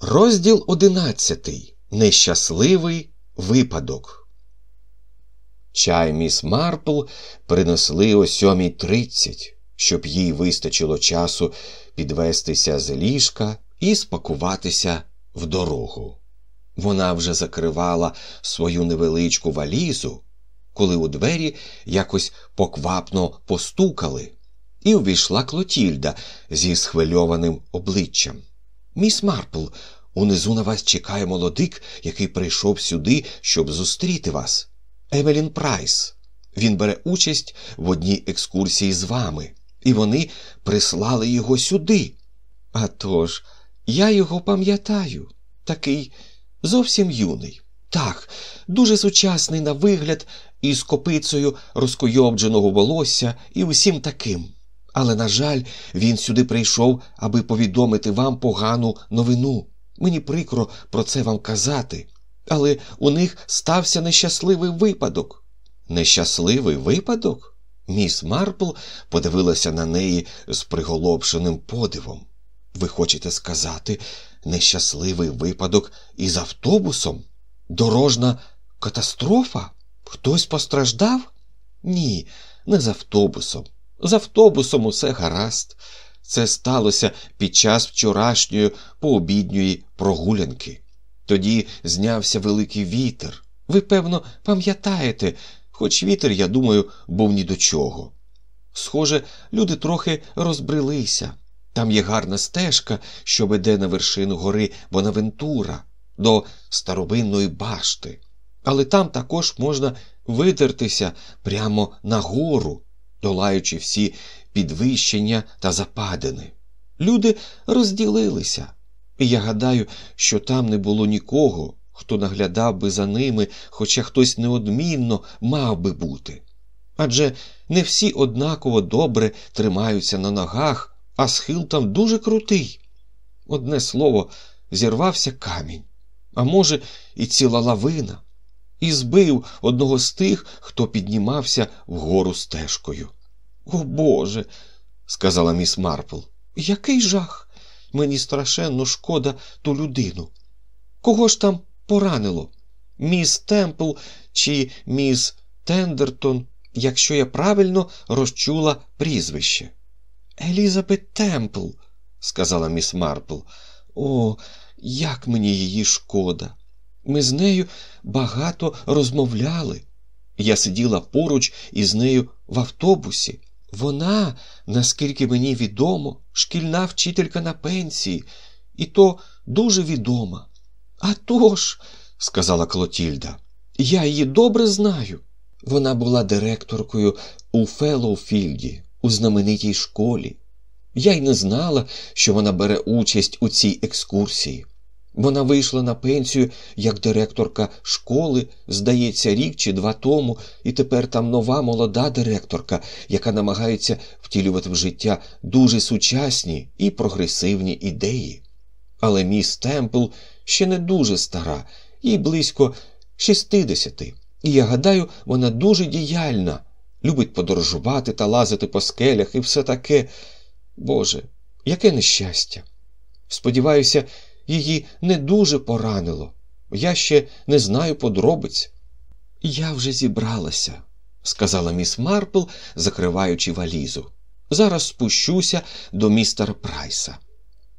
Розділ одинадцятий. Нещасливий випадок. Чай міс Марпл принесли о сьомій тридцять, щоб їй вистачило часу підвестися з ліжка і спакуватися в дорогу. Вона вже закривала свою невеличку валізу, коли у двері якось поквапно постукали, і увійшла Клотільда зі схвильованим обличчям. Міс Марпл, унизу на вас чекає молодик, який прийшов сюди, щоб зустріти вас. Евелін Прайс. Він бере участь в одній екскурсії з вами, і вони прислали його сюди. А тож, я його пам'ятаю, такий зовсім юний. Так, дуже сучасний на вигляд, із копицею розкойовдженого волосся і усім таким. Але, на жаль, він сюди прийшов, аби повідомити вам погану новину. Мені прикро про це вам казати, але у них стався нещасливий випадок. Нещасливий випадок? Міс Марпл подивилася на неї з приголомшеним подивом. Ви хочете сказати, нещасливий випадок із автобусом? Дорожна катастрофа? Хтось постраждав? Ні, не з автобусом. З автобусом усе гаразд. Це сталося під час вчорашньої пообідньої прогулянки. Тоді знявся великий вітер. Ви, певно, пам'ятаєте, хоч вітер, я думаю, був ні до чого. Схоже, люди трохи розбрелися. Там є гарна стежка, що веде на вершину гори Бонавентура до старовинної башти. Але там також можна видертися прямо на гору, долаючи всі підвищення та западини. Люди розділилися, і я гадаю, що там не було нікого, хто наглядав би за ними, хоча хтось неодмінно мав би бути. Адже не всі однаково добре тримаються на ногах, а схил там дуже крутий. Одне слово, зірвався камінь, а може, і ціла лавина, і збив одного з тих, хто піднімався вгору стежкою. О Боже, сказала міс Марпл, який жах! Мені страшенно шкода ту людину. Кого ж там поранило? Міс Темпл чи міс Тендертон, якщо я правильно розчула прізвище? Елізабет Темпл, сказала міс Марпл. О, як мені її шкода. Ми з нею багато розмовляли. Я сиділа поруч із нею в автобусі. Вона, наскільки мені відомо, шкільна вчителька на пенсії, і то дуже відома. «А тож», – сказала Клотільда, я її добре знаю. Вона була директоркою у Феллоуфілді, у знаменитій школі. Я й не знала, що вона бере участь у цій екскурсії. Вона вийшла на пенсію як директорка школи, здається, рік чи два тому, і тепер там нова молода директорка, яка намагається втілювати в життя дуже сучасні і прогресивні ідеї. Але міс Темпл ще не дуже стара, їй близько шістидесяти. І я гадаю, вона дуже діяльна, любить подорожувати та лазити по скелях і все таке. Боже, яке нещастя! Сподіваюся, її не дуже поранило. Я ще не знаю подробиць. Я вже зібралася, сказала міс Марпл, закриваючи валізу. Зараз спущуся до містера Прайса.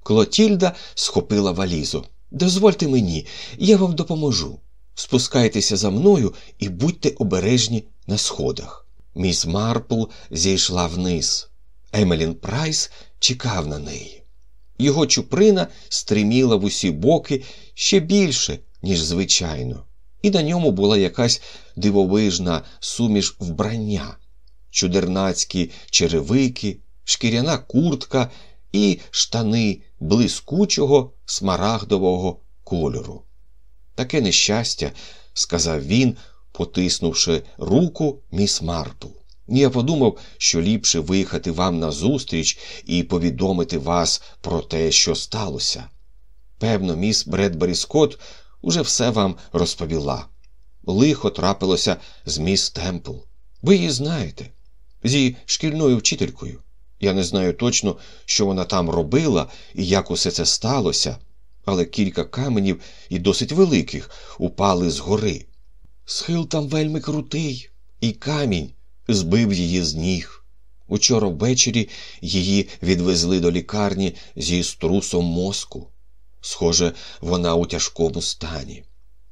Клотільда схопила валізу. Дозвольте мені, я вам допоможу. Спускайтеся за мною і будьте обережні на сходах. Міс Марпл зійшла вниз. Емелін Прайс чекав на неї. Його чуприна стриміла в усі боки ще більше, ніж звичайно, і на ньому була якась дивовижна суміш вбрання, чудернацькі черевики, шкіряна куртка і штани блискучого смарагдового кольору. Таке нещастя, сказав він, потиснувши руку міс Марпл. Я подумав, що ліпше виїхати вам назустріч і повідомити вас про те, що сталося. Певно, міс Бредбері Скотт уже все вам розповіла. Лихо трапилося з міс Темпл. Ви її знаєте, зі шкільною вчителькою. Я не знаю точно, що вона там робила і як усе це сталося, але кілька каменів і досить великих упали з гори. Схил там вельми крутий, і камінь збив її з ніг. Учора ввечері її відвезли до лікарні зі струсом мозку. Схоже, вона у тяжкому стані.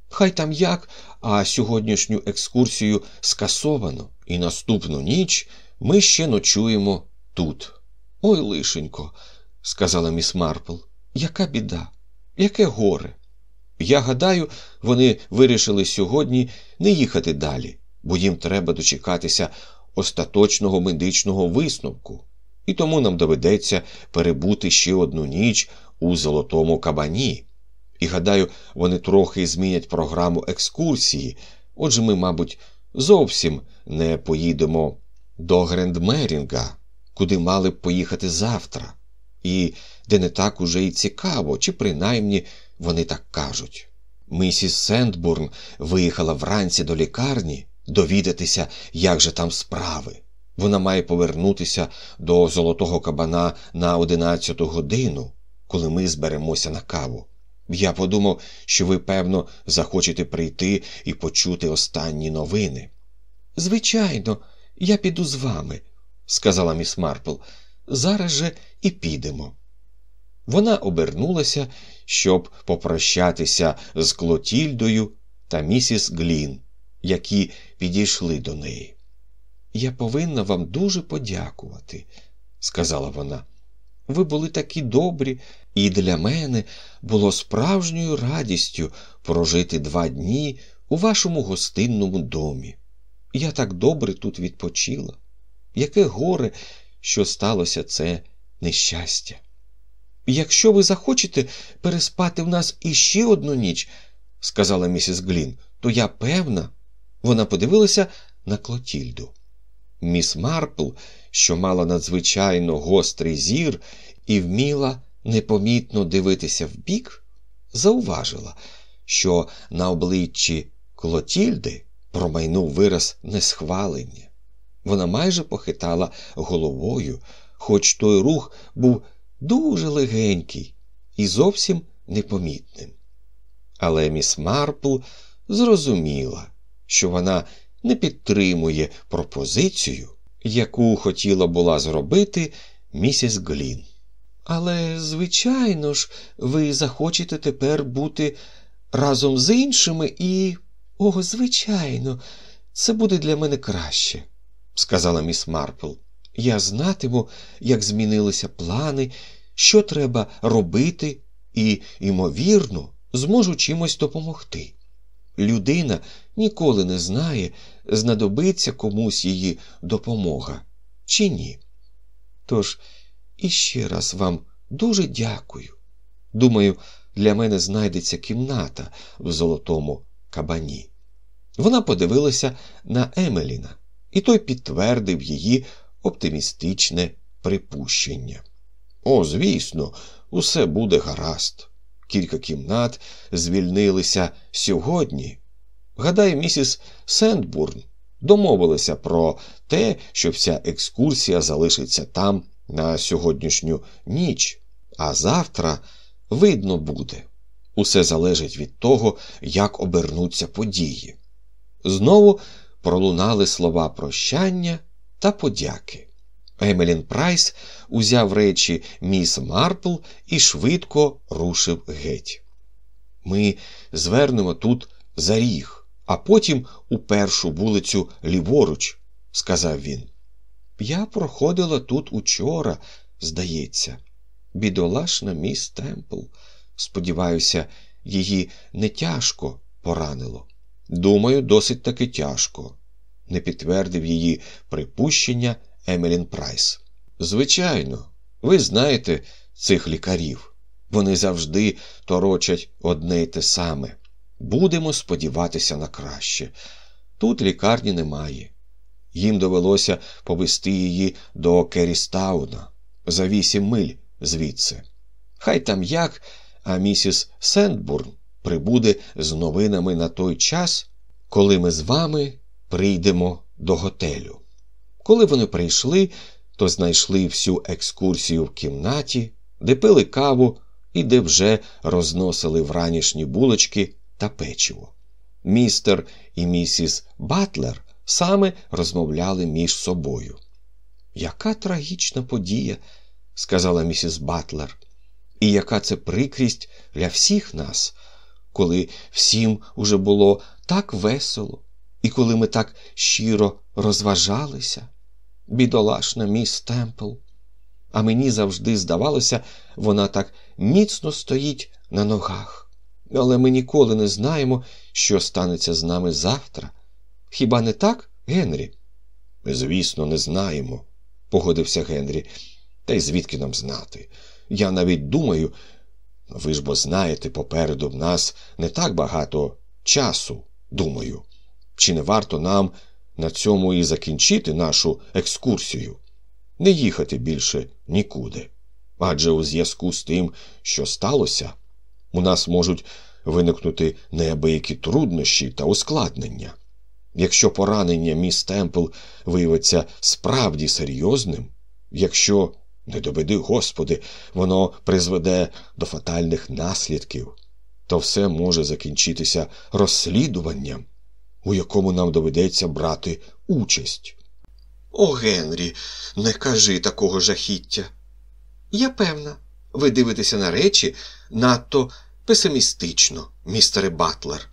Хай там як, а сьогоднішню екскурсію скасовано, і наступну ніч ми ще ночуємо тут. Ой, лишенько, сказала міс Марпл, яка біда, яке горе. Я гадаю, вони вирішили сьогодні не їхати далі, бо їм треба дочекатися остаточного медичного висновку, і тому нам доведеться перебути ще одну ніч у золотому кабані. І гадаю, вони трохи змінять програму екскурсії. Отже, ми, мабуть, зовсім не поїдемо до Грендмерінга, куди мали б поїхати завтра, і де не так уже й цікаво, чи принаймні вони так кажуть. Місіс Сендбурн виїхала вранці до лікарні довідатися, як же там справи. Вона має повернутися до золотого кабана на одинадцяту годину, коли ми зберемося на каву. Я подумав, що ви, певно, захочете прийти і почути останні новини. Звичайно, я піду з вами, сказала міс Марпл. Зараз же і підемо. Вона обернулася, щоб попрощатися з Клотільдою та місіс Глін, які підійшли до неї. Я повинна вам дуже подякувати, сказала вона. Ви були такі добрі, і для мене було справжньою радістю прожити два дні у вашому гостинному домі. Я так добре тут відпочила. Яке горе, що сталося це нещастя. Якщо ви захочете переспати в нас іще одну ніч, сказала місіс Глін, то я певна, вона подивилася на Клотільду. Міс Марпл, що мала надзвичайно гострий зір і вміла непомітно дивитися вбік, зауважила, що на обличчі Клотільди промайнув вираз несхвалення. Вона майже похитала головою, хоч той рух був дуже легенький і зовсім непомітним. Але міс Марпл зрозуміла, що вона не підтримує пропозицію, яку хотіла була зробити місіс Глін. Але, звичайно ж, ви захочете тепер бути разом з іншими і. О, звичайно, це буде для мене краще, сказала міс Марпл. Я знатиму, як змінилися плани, що треба робити, і, ймовірно, зможу чимось допомогти. Людина ніколи не знає, знадобиться комусь її допомога чи ні. Тож іще раз вам дуже дякую. Думаю, для мене знайдеться кімната в золотому кабані. Вона подивилася на Емеліна, і той підтвердив її оптимістичне припущення. О, звісно, усе буде гаразд. Кілька кімнат звільнилися сьогодні. Гадаю, місіс Сендбурн домовилася про те, що вся екскурсія залишиться там на сьогоднішню ніч, а завтра видно буде. Усе залежить від того, як обернуться події. Знову пролунали слова прощання та подяки. Емелін Прайс узяв речі міс Марпл і швидко рушив геть. Ми звернемо тут за ріг, а потім у першу вулицю ліворуч, сказав він. Я проходила тут учора, здається, бідолашна міс Темпл. Сподіваюся, її не тяжко поранило. Думаю, досить таки тяжко, не підтвердив її припущення Емелін Прайс. Звичайно, ви знаєте цих лікарів. Вони завжди торочать одне й те саме. Будемо сподіватися на краще. Тут лікарні немає. Їм довелося повести її до Керістауна за вісім миль звідси. Хай там як, а місіс Сендбурн прибуде з новинами на той час, коли ми з вами прийдемо до готелю. Коли вони прийшли, то знайшли всю екскурсію в кімнаті, де пили каву і де вже розносили вранішні булочки та печиво. Містер і місіс Батлер саме розмовляли між собою. Яка трагічна подія, сказала місіс Батлер, і яка це прикрість для всіх нас, коли всім уже було так весело, і коли ми так щиро розважалися. Бідолашна міс Темпл. А мені завжди здавалося, вона так міцно стоїть на ногах. Але ми ніколи не знаємо, що станеться з нами завтра. Хіба не так, Генрі? Звісно, не знаємо, погодився Генрі. Та й звідки нам знати? Я навіть думаю, ви ж бо знаєте, попереду в нас не так багато часу, думаю. Чи не варто нам на цьому і закінчити нашу екскурсію? Не їхати більше нікуди. Адже у зв'язку з тим, що сталося, у нас можуть виникнути неабиякі труднощі та ускладнення. Якщо поранення міс Темпл виявиться справді серйозним, якщо, не доведи Господи, воно призведе до фатальних наслідків, то все може закінчитися розслідуванням, у якому нам доведеться брати участь. О, Генрі, не кажи такого жахіття. Я певна, ви дивитеся на речі надто песимістично, містере Батлер,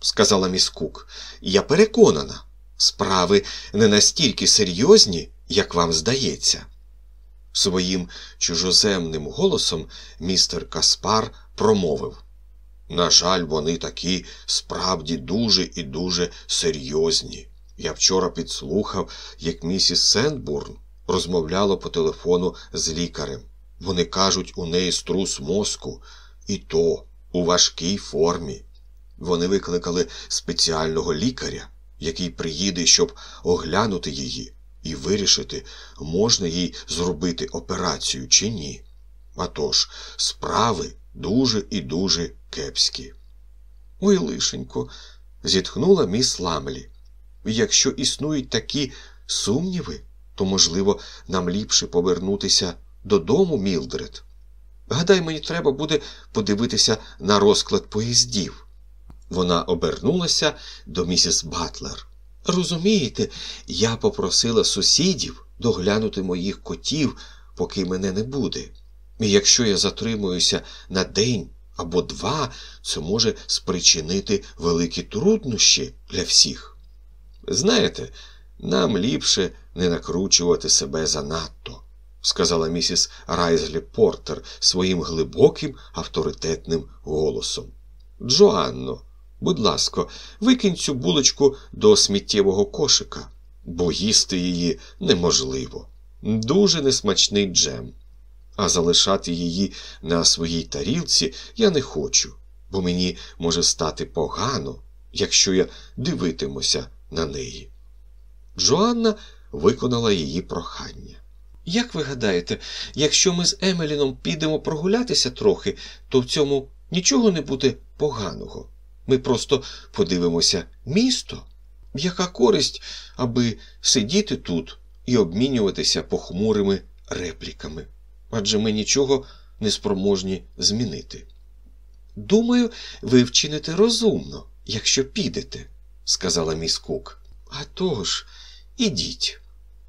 сказала міс Кук. Я переконана, справи не настільки серйозні, як вам здається. Своїм чужоземним голосом містер Каспар промовив На жаль, вони такі справді дуже і дуже серйозні. Я вчора підслухав, як місіс Сендбурн розмовляла по телефону з лікарем. Вони кажуть, у неї струс мозку, і то у важкій формі. Вони викликали спеціального лікаря, який приїде, щоб оглянути її і вирішити, можна їй зробити операцію чи ні. А тож, справи дуже і дуже кепські. Ой, лишенько, зітхнула міс Ламлі. Якщо існують такі сумніви, то, можливо, нам ліпше повернутися додому, Мілдред. Гадай, мені треба буде подивитися на розклад поїздів. Вона обернулася до місіс Батлер. Розумієте, я попросила сусідів доглянути моїх котів, поки мене не буде. І якщо я затримуюся на день або два, це може спричинити великі труднощі для всіх. Знаєте, нам ліпше не накручувати себе занадто, сказала місіс Райзлі Портер своїм глибоким авторитетним голосом. Джоанно, будь ласка, викинь цю булочку до сміттєвого кошика, бо їсти її неможливо. Дуже несмачний джем. А залишати її на своїй тарілці я не хочу, бо мені може стати погано, якщо я дивитимуся на неї. Джоанна виконала її прохання. Як ви гадаєте, якщо ми з Емеліном підемо прогулятися трохи, то в цьому нічого не буде поганого. Ми просто подивимося місто. Яка користь, аби сидіти тут і обмінюватися похмурими репліками? Адже ми нічого не спроможні змінити. Думаю, ви вчините розумно, якщо підете, сказала міс Кук. «А тож, ідіть,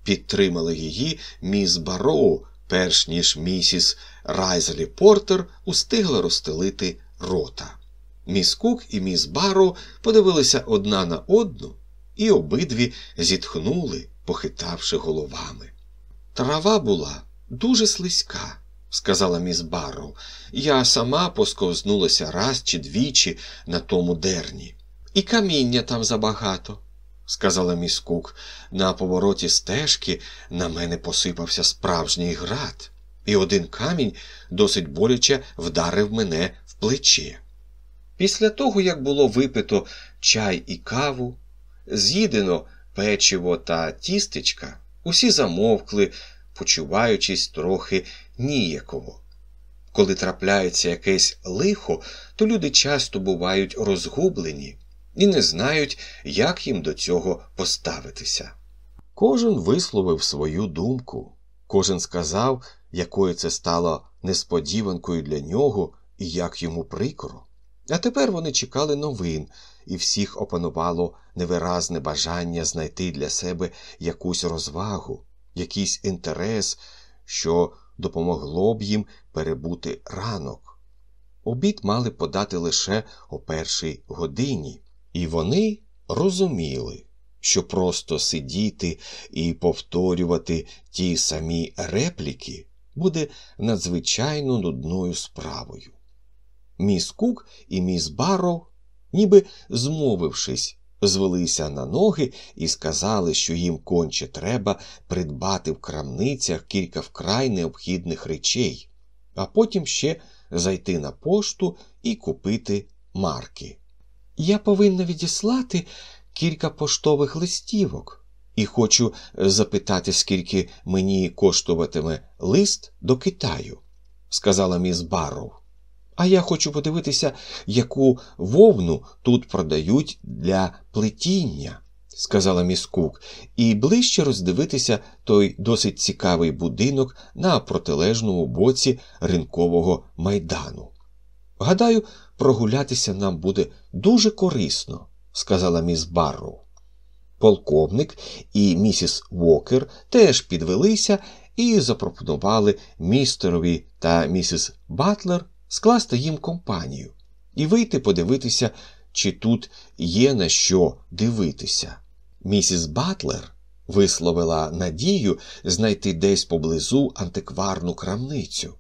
підтримала її міс Бароу, перш ніж місіс Райзелі Портер устигла розстелити рота. Міс Кук і міс Барроу подивилися одна на одну і обидві зітхнули, похитавши головами. Трава була дуже слизька, сказала міс Барроу. Я сама посковзнулася раз чи двічі на тому дерні. І каміння там забагато, сказала міс Кук. На повороті стежки на мене посипався справжній град, і один камінь досить боляче вдарив мене в плече. Після того, як було випито чай і каву, з'їдено печиво та тістечка, усі замовкли, почуваючись трохи ніяково. Коли трапляється якесь лихо, то люди часто бувають розгублені і не знають, як їм до цього поставитися. Кожен висловив свою думку, кожен сказав, якою це стало несподіванкою для нього і як йому прикро. А тепер вони чекали новин, і всіх опанувало невиразне бажання знайти для себе якусь розвагу, якийсь інтерес, що допомогло б їм перебути ранок. Обід мали подати лише о першій годині, і вони розуміли, що просто сидіти і повторювати ті самі репліки буде надзвичайно нудною справою. Міс Кук і міс Барроу, ніби змовившись, звелися на ноги і сказали, що їм конче треба придбати в крамницях кілька вкрай необхідних речей, а потім ще зайти на пошту і купити марки. Я повинна відіслати кілька поштових листівок і хочу запитати, скільки мені коштуватиме лист до Китаю, сказала міс Барроу. А я хочу подивитися, яку вовну тут продають для плетіння, сказала міс Кук, і ближче роздивитися той досить цікавий будинок на протилежному боці ринкового майдану. Гадаю, прогулятися нам буде дуже корисно, сказала міс Барроу. Полковник і місіс Вокер теж підвелися і запропонували містерові та місіс Батлер скласти їм компанію і вийти подивитися, чи тут є на що дивитися. Місіс Батлер висловила надію знайти десь поблизу антикварну крамницю.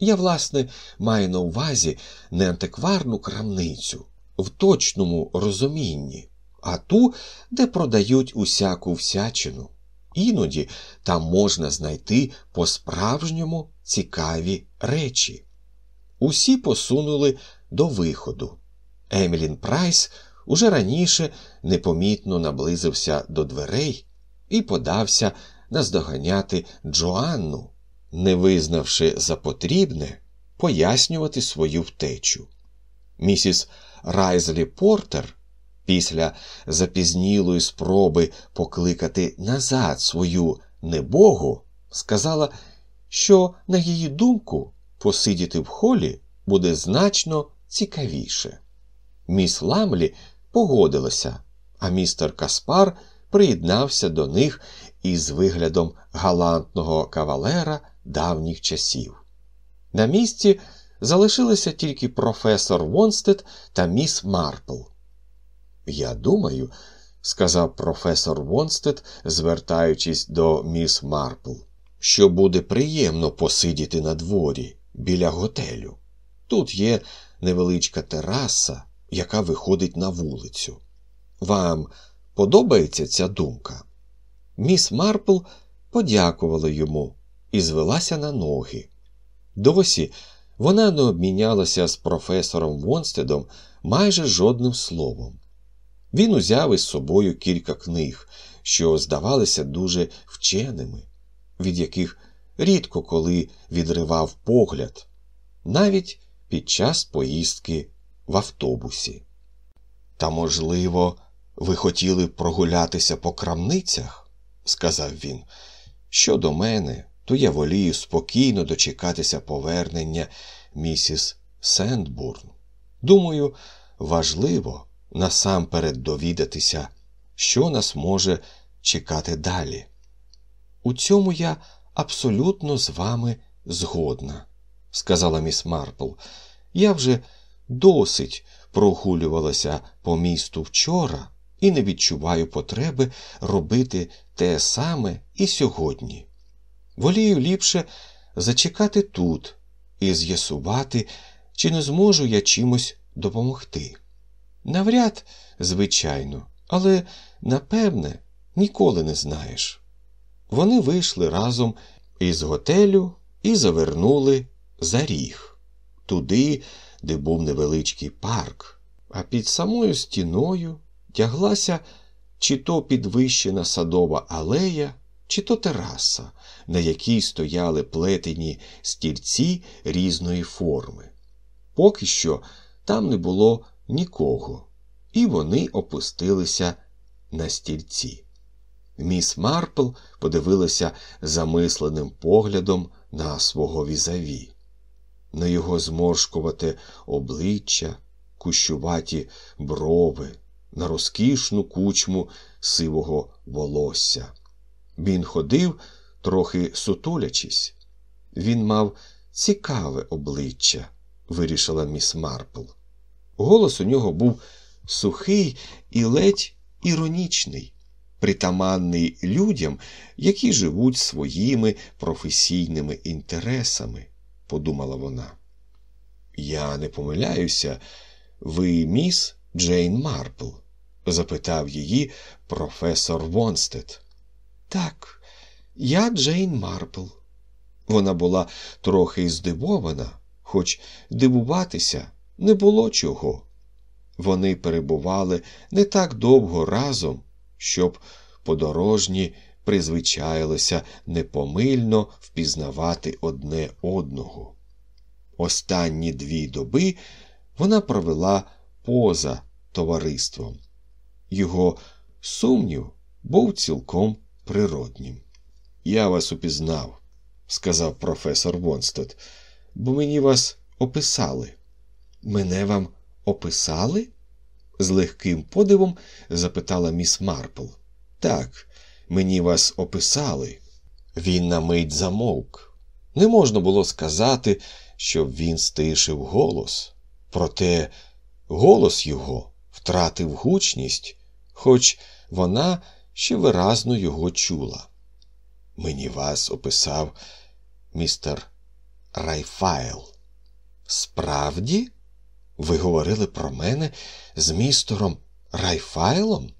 Я, власне, маю на увазі не антикварну крамницю в точному розумінні, а ту, де продають усяку всячину. Іноді там можна знайти по-справжньому цікаві речі. Усі посунули до виходу. Емілін Прайс уже раніше непомітно наблизився до дверей і подався наздоганяти Джоанну, не визнавши за потрібне пояснювати свою втечу. Місіс Райзлі Портер після запізнілої спроби покликати назад свою небогу, сказала, що, на її думку, посидіти в холі буде значно цікавіше. Міс Ламлі погодилася, а містер Каспар приєднався до них із виглядом галантного кавалера давніх часів. На місці залишилися тільки професор Вонстед та міс Марпл. Я думаю, сказав професор Вонстед, звертаючись до міс Марпл, що буде приємно посидіти на дворі біля готелю. Тут є невеличка тераса, яка виходить на вулицю. Вам подобається ця думка? Міс Марпл подякувала йому і звелася на ноги. Досі вона не обмінялася з професором Вонстедом майже жодним словом. Він узяв із собою кілька книг, що здавалися дуже вченими, від яких рідко коли відривав погляд, навіть під час поїздки в автобусі. Та, можливо, ви хотіли прогулятися по крамницях? сказав він. Щодо мене, то я волію спокійно дочекатися повернення місіс Сендбурн. Думаю, важливо насамперед довідатися, що нас може чекати далі. У цьому я абсолютно з вами згодна, сказала міс Марпл. Я вже досить прогулювалася по місту вчора і не відчуваю потреби робити те саме і сьогодні. Волію ліпше зачекати тут і з'ясувати, чи не зможу я чимось допомогти. Навряд, звичайно, але напевне ніколи не знаєш. Вони вийшли разом із готелю і завернули за ріг, туди, де був невеличкий парк, а під самою стіною тяглася чи то підвищена садова алея, чи то тераса, на якій стояли плетені стільці різної форми. Поки що там не було нікого, і вони опустилися на стільці. Міс Марпл подивилася замисленим поглядом на свого візаві. на його зморшкувате обличчя, кущуваті брови, на розкішну кучму сивого волосся. Він ходив, трохи сутулячись. Він мав цікаве обличчя, вирішила міс Марпл. Голос у нього був сухий і ледь іронічний, притаманний людям, які живуть своїми професійними інтересами, подумала вона. Я не помиляюся, ви міс Джейн Марпл? запитав її професор Вонстед. Так, я Джейн Марпл. Вона була трохи здивована, хоч дивуватися не було чого. Вони перебували не так довго разом, щоб подорожні призвичаїлися непомильно впізнавати одне одного. Останні дві доби вона провела поза товариством. Його сумнів був цілком природнім. Я вас упізнав, сказав професор Вонстед, бо мені вас описали. Мене вам описали? з легким подивом запитала міс Марпл. Так, мені вас описали. Він на мить замовк. Не можна було сказати, щоб він стишив голос. Проте голос його втратив гучність, хоч вона ще виразно його чула. Мені вас описав містер Райфайл. Справді? Ви говорили про мене з містером Райфайлом?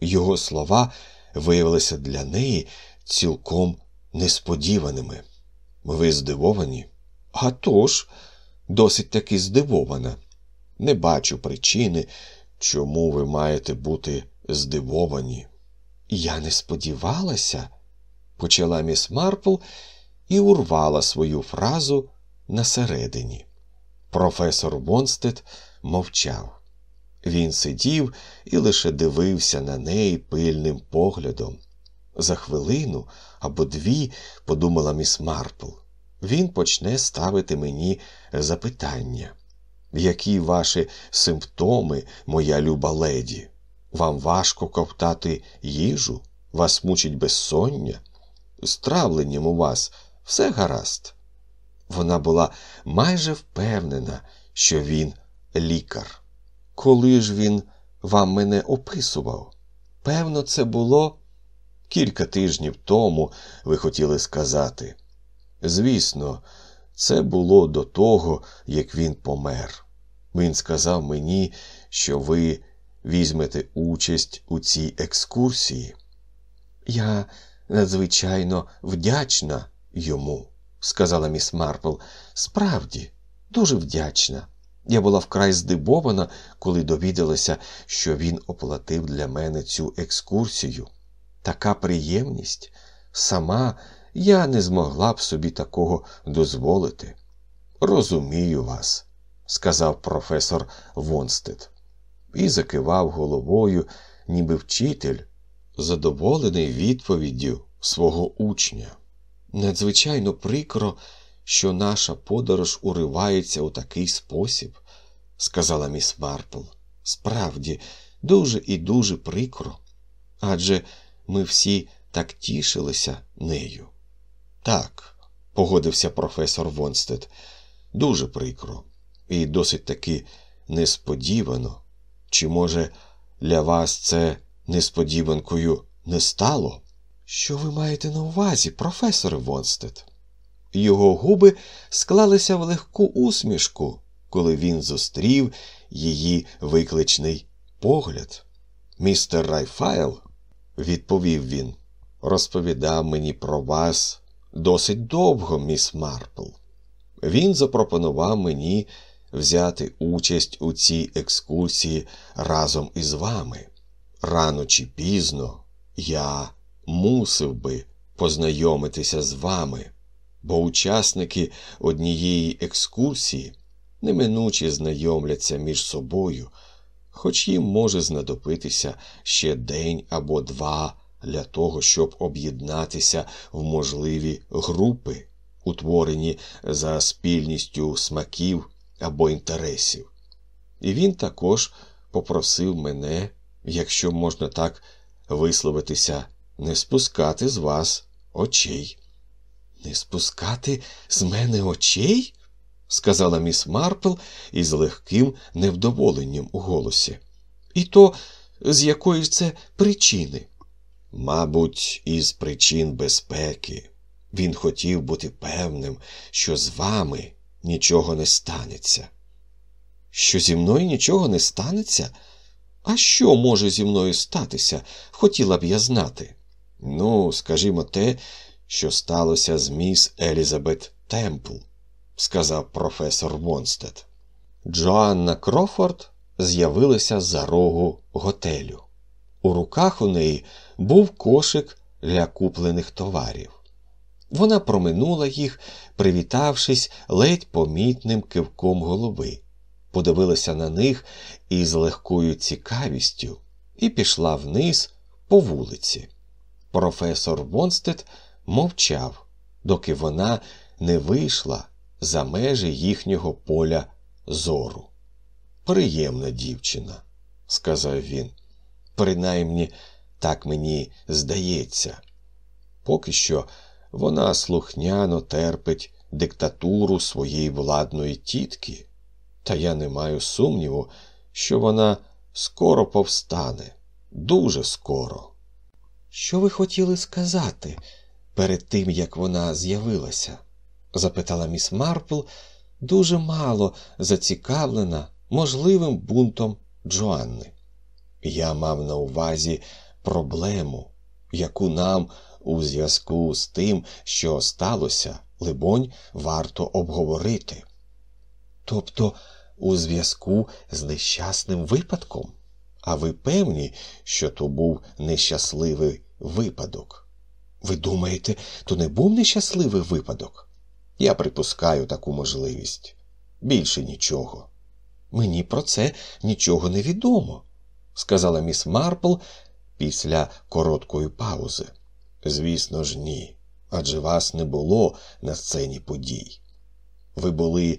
Його слова виявилися для неї цілком несподіваними. Ви здивовані? «А тож, досить таки здивована. Не бачу причини, чому ви маєте бути здивовані. Я не сподівалася, почала міс Марпл і урвала свою фразу на середині. Професор Вонстед мовчав. Він сидів і лише дивився на неї пильним поглядом. За хвилину або дві, подумала міс Марпл, він почне ставити мені запитання. Які ваші симптоми, моя люба леді? Вам важко ковтати їжу? Вас мучить безсоння? З травленням у вас все гаразд. Вона була майже впевнена, що він лікар. Коли ж він вам мене описував? Певно, це було кілька тижнів тому, ви хотіли сказати. Звісно, це було до того, як він помер. Він сказав мені, що ви візьмете участь у цій екскурсії. Я надзвичайно вдячна йому, сказала міс Марпл. Справді, дуже вдячна. Я була вкрай здивована, коли довідалася, що він оплатив для мене цю екскурсію. Така приємність. Сама я не змогла б собі такого дозволити. Розумію вас, сказав професор Вонстед і закивав головою, ніби вчитель, задоволений відповіддю свого учня. Надзвичайно прикро, що наша подорож уривається у такий спосіб, сказала міс Марпл. Справді, дуже і дуже прикро. Адже ми всі так тішилися нею. Так, погодився професор Вонстед, дуже прикро, і досить таки несподівано. Чи, може, для вас це несподіванкою не стало? Що ви маєте на увазі, професоре Вонстед? Його губи склалися в легку усмішку, коли він зустрів її викличний погляд. Містер Райфайл, відповів він, розповідав мені про вас досить довго, міс Марпл. Він запропонував мені взяти участь у цій екскурсії разом із вами. Рано чи пізно я мусив би познайомитися з вами, бо учасники однієї екскурсії неминуче знайомляться між собою, хоч їм може знадобитися ще день або два для того, щоб об'єднатися в можливі групи. утворені за спільністю смаків або інтересів. І він також попросив мене, якщо можна так висловитися, не спускати з вас очей. Не спускати з мене очей? сказала міс Марпл із легким невдоволенням у голосі. І то з якої ж це причини? Мабуть, із причин безпеки. Він хотів бути певним, що з вами нічого не станеться. Що зі мною нічого не станеться? А що може зі мною статися? Хотіла б я знати. Ну, скажімо те, що сталося з міс Елізабет Темпл, сказав професор Вонстед. Джоанна Крофорд з'явилася за рогу готелю. У руках у неї був кошик для куплених товарів. Вона проминула їх, привітавшись ледь помітним кивком голови, подивилася на них із легкою цікавістю і пішла вниз по вулиці. Професор Вонстед мовчав, доки вона не вийшла за межі їхнього поля зору. Приємна дівчина, сказав він. Принаймні, так мені здається. Поки що вона слухняно терпить диктатуру своєї владної тітки, та я не маю сумніву, що вона скоро повстане, дуже скоро. Що ви хотіли сказати перед тим, як вона з'явилася? запитала міс Марпл, дуже мало зацікавлена можливим бунтом Джоанни. Я мав на увазі проблему, яку нам у зв'язку з тим, що сталося, либонь, варто обговорити. Тобто, у зв'язку з нещасним випадком? А ви певні, що то був нещасливий випадок? Ви думаєте, то не був нещасливий випадок? Я припускаю таку можливість. Більше нічого. Мені про це нічого не відомо, сказала міс Марпл після короткої паузи. Звісно ж, ні. Адже вас не було на сцені подій. Ви були,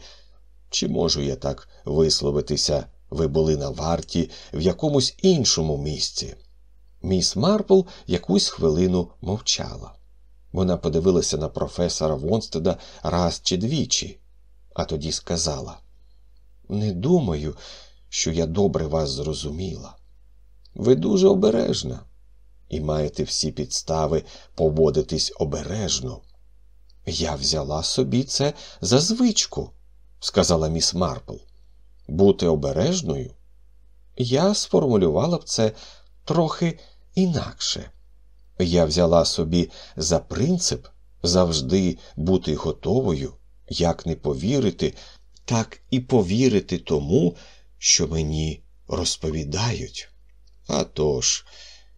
чи можу я так висловитися, ви були на варті в якомусь іншому місці. Міс Марпл якусь хвилину мовчала. Вона подивилася на професора Вонстеда раз чи двічі, а тоді сказала: Не думаю, що я добре вас зрозуміла. Ви дуже обережна і маєте всі підстави поводитись обережно. Я взяла собі це за звичку, сказала міс Марпл. Бути обережною? Я сформулювала б це трохи інакше. Я взяла собі за принцип завжди бути готовою, як не повірити, так і повірити тому, що мені розповідають. А тож,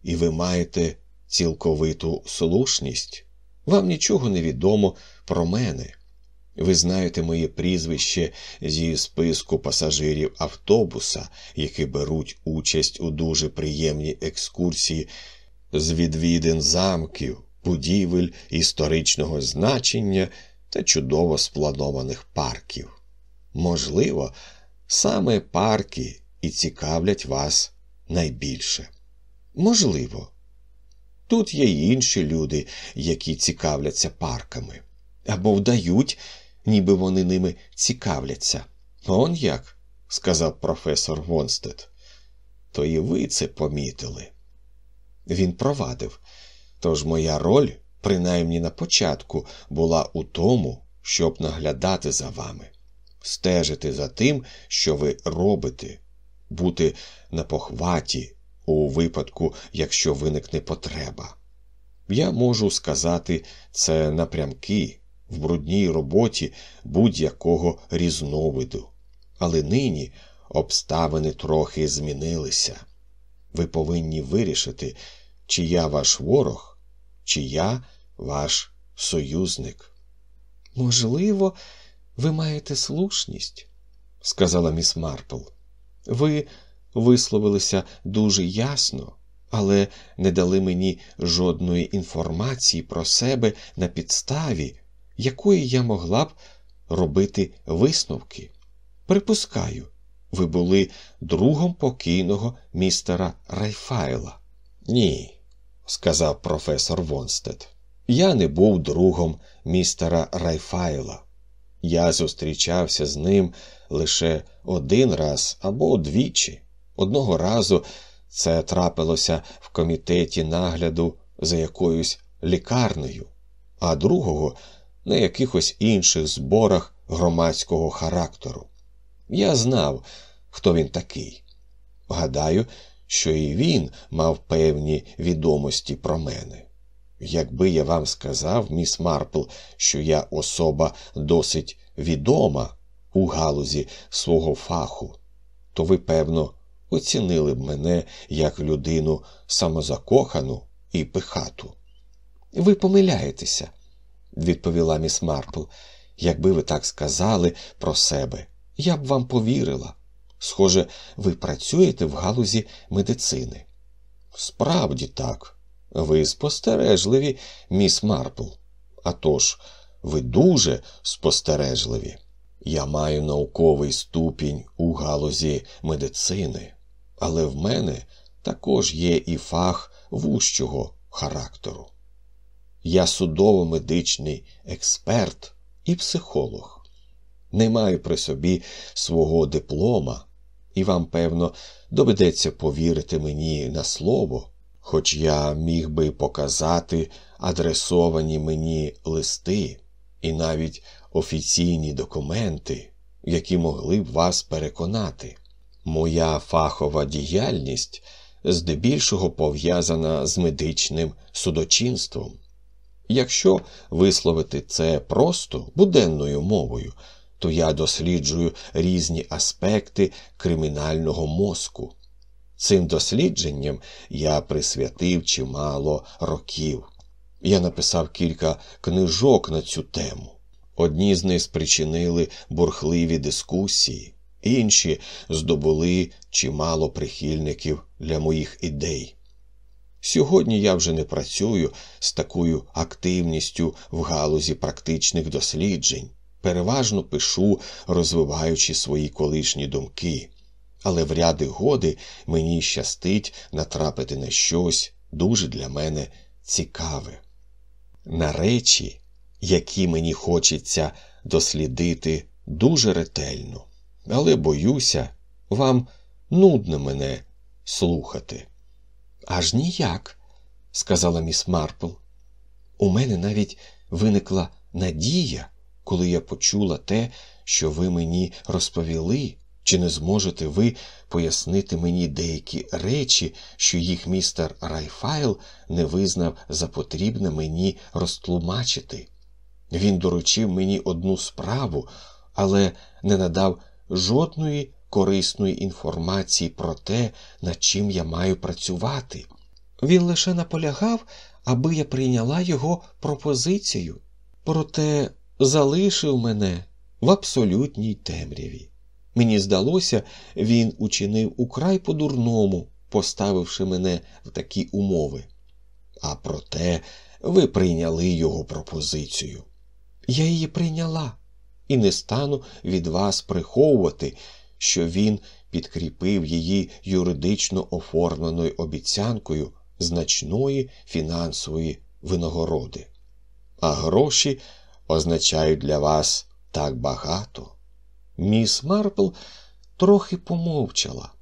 і ви маєте цілковиту слушність. Вам нічого не відомо про мене. Ви знаєте моє прізвище зі списку пасажирів автобуса, які беруть участь у дуже приємній екскурсії з відвідин замків, будівель історичного значення та чудово спланованих парків. Можливо, саме парки і цікавлять вас найбільше. Можливо. Тут є й інші люди, які цікавляться парками, або вдають, ніби вони ними цікавляться. Он як, сказав професор Вонстед. То і ви це помітили. Він провадив. Тож моя роль, принаймні на початку, була у тому, щоб наглядати за вами, стежити за тим, що ви робите, бути на похваті у випадку, якщо виникне потреба. Я можу сказати це напрямки в брудній роботі будь-якого різновиду, але нині обставини трохи змінилися. Ви повинні вирішити, чи я ваш ворог, чи я ваш союзник. Можливо, ви маєте слушність, сказала міс Марпл. Ви висловилися дуже ясно, але не дали мені жодної інформації про себе на підставі, якої я могла б робити висновки. Припускаю, ви були другом покійного містера Райфайла. Ні, сказав професор Вонстед. Я не був другом містера Райфайла. Я зустрічався з ним лише один раз або двічі. Одного разу це трапилося в комітеті нагляду за якоюсь лікарнею, а другого на якихось інших зборах громадського характеру. Я знав, хто він такий. Гадаю, що і він мав певні відомості про мене. Якби я вам сказав, міс Марпл, що я особа досить відома у галузі свого фаху, то ви, певно, оцінили б мене як людину самозакохану і пихату. Ви помиляєтеся, відповіла міс Марпл. Якби ви так сказали про себе, я б вам повірила. Схоже, ви працюєте в галузі медицини. Справді так, ви спостережливі, міс Марпл. А тож, ви дуже спостережливі. Я маю науковий ступінь у галузі медицини, але в мене також є і фах вущого характеру. Я судово-медичний експерт і психолог. Не маю при собі свого диплома, і вам, певно, доведеться повірити мені на слово, хоч я міг би показати адресовані мені листи і навіть офіційні документи, які могли б вас переконати. Моя фахова діяльність здебільшого пов'язана з медичним судочинством. Якщо висловити це просто буденною мовою, то я досліджую різні аспекти кримінального мозку. Цим дослідженням я присвятив чимало років. Я написав кілька книжок на цю тему. Одні з них спричинили бурхливі дискусії, інші здобули чимало прихильників для моїх ідей. Сьогодні я вже не працюю з такою активністю в галузі практичних досліджень, переважно пишу, розвиваючи свої колишні думки, але в ряди годи мені щастить натрапити на щось дуже для мене цікаве, на речі, які мені хочеться дослідити дуже ретельно, але боюся, вам нудно мене слухати. Аж ніяк, сказала міс Марпл. У мене навіть виникла надія, коли я почула те, що ви мені розповіли, чи не зможете ви пояснити мені деякі речі, що їх містер Райфайл не визнав за потрібне мені розтлумачити. Він доручив мені одну справу, але не надав жодної корисної інформації про те, над чим я маю працювати. Він лише наполягав, аби я прийняла його пропозицію, проте залишив мене в абсолютній темряві. Мені здалося, він учинив украй по-дурному, поставивши мене в такі умови. А проте ви прийняли його пропозицію. Я її прийняла і не стану від вас приховувати, що він підкріпив її юридично оформленою обіцянкою значної фінансової винагороди. А гроші означають для вас так багато. Міс Марпл трохи помовчала,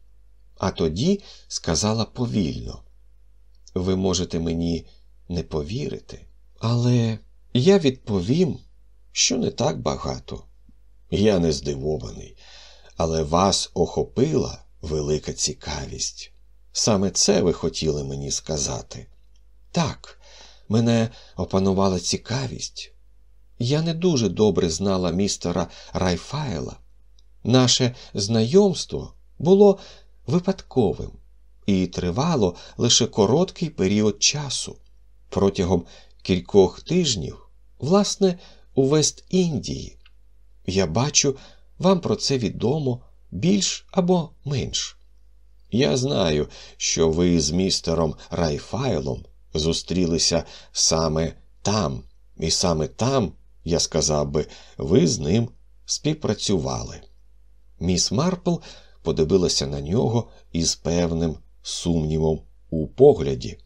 а тоді сказала повільно: Ви можете мені не повірити, але я відповім, що не так багато. Я не здивований але вас охопила велика цікавість. Саме це ви хотіли мені сказати. Так, мене опанувала цікавість. Я не дуже добре знала містера Райфайла. Наше знайомство було випадковим і тривало лише короткий період часу. Протягом кількох тижнів, власне, у Вест-Індії. Я бачу, вам про це відомо більш або менш. Я знаю, що ви з містером Райфайлом зустрілися саме там, і саме там я сказав би, ви з ним співпрацювали. Міс Марпл подивилася на нього із певним сумнівом у погляді.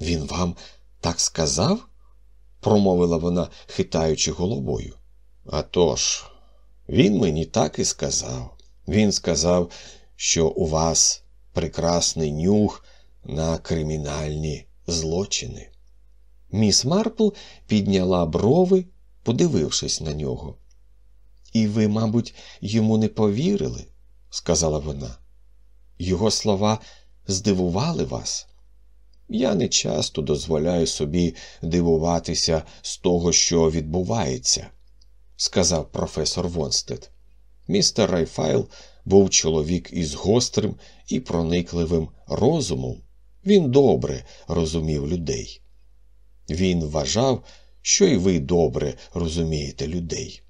Він вам так сказав? Промовила вона, хитаючи головою. «А тож, він мені так і сказав. Він сказав, що у вас прекрасний нюх на кримінальні злочини. Міс Марпл підняла брови, подивившись на нього. І ви, мабуть, йому не повірили, сказала вона. Його слова здивували вас. Я не часто дозволяю собі дивуватися з того, що відбувається, сказав професор Вонстед. Містер Райфайл був чоловік із гострим і проникливим розумом. Він добре розумів людей. Він вважав, що і ви добре розумієте людей.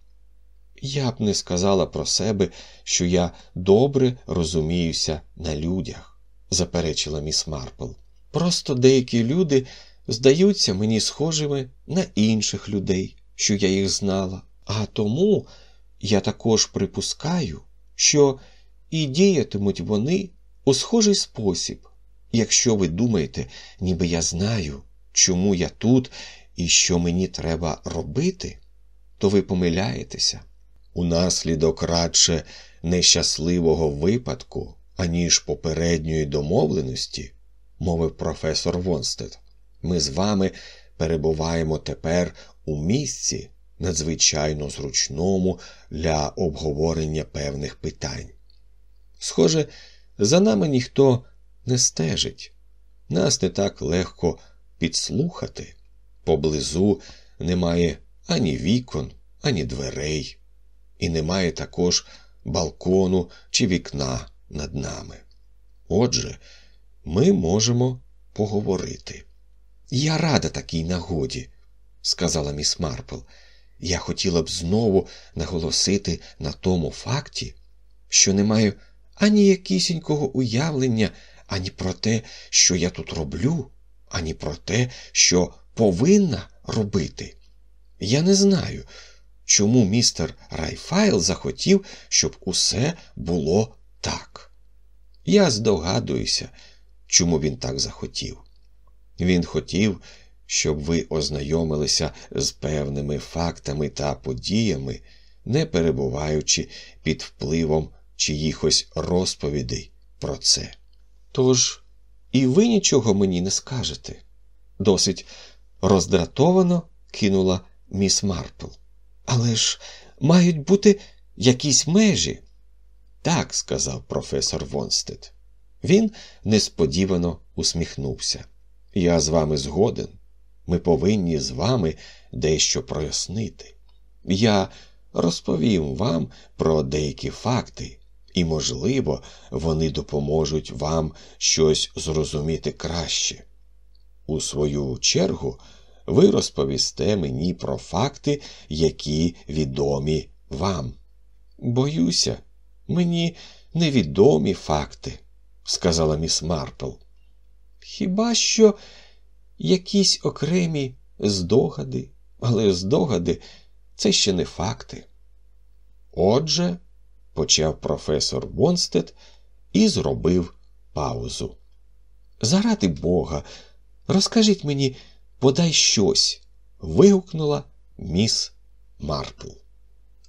Я б не сказала про себе, що я добре розуміюся на людях, заперечила міс Марпл. Просто деякі люди здаються мені схожими на інших людей, що я їх знала, а тому я також припускаю, що і діятимуть вони у схожий спосіб. Якщо ви думаєте, ніби я знаю, чому я тут і що мені треба робити, то ви помиляєтеся. Унаслідок радше нещасливого випадку, аніж попередньої домовленості, мовив професор Вонстед, ми з вами перебуваємо тепер у місці, надзвичайно зручному для обговорення певних питань. Схоже, за нами ніхто не стежить, нас не так легко підслухати. Поблизу немає ані вікон, ані дверей, і немає також балкону чи вікна над нами. Отже, ми можемо поговорити. Я рада такій нагоді, сказала міс Марпл. Я хотіла б знову наголосити на тому факті, що не маю ані якісінького уявлення, ані про те, що я тут роблю, ані про те, що повинна робити. Я не знаю, чому містер Райфайл захотів, щоб усе було так. Я здогадуюся, чому він так захотів. Він хотів, щоб ви ознайомилися з певними фактами та подіями, не перебуваючи під впливом чиїхось розповідей про це. Тож і ви нічого мені не скажете. Досить роздратовано кинула міс Марпл. Але ж мають бути якісь межі. Так, сказав професор Вонстед. Він несподівано усміхнувся. Я з вами згоден. Ми повинні з вами дещо прояснити. Я розповім вам про деякі факти, і, можливо, вони допоможуть вам щось зрозуміти краще. У свою чергу, ви розповісте мені про факти, які відомі вам. Боюся, мені невідомі факти, сказала міс Марпл. Хіба що якісь окремі здогади, але здогади це ще не факти. Отже, почав професор Вонстед і зробив паузу. Заради Бога, розкажіть мені бодай щось. вигукнула міс Марпл.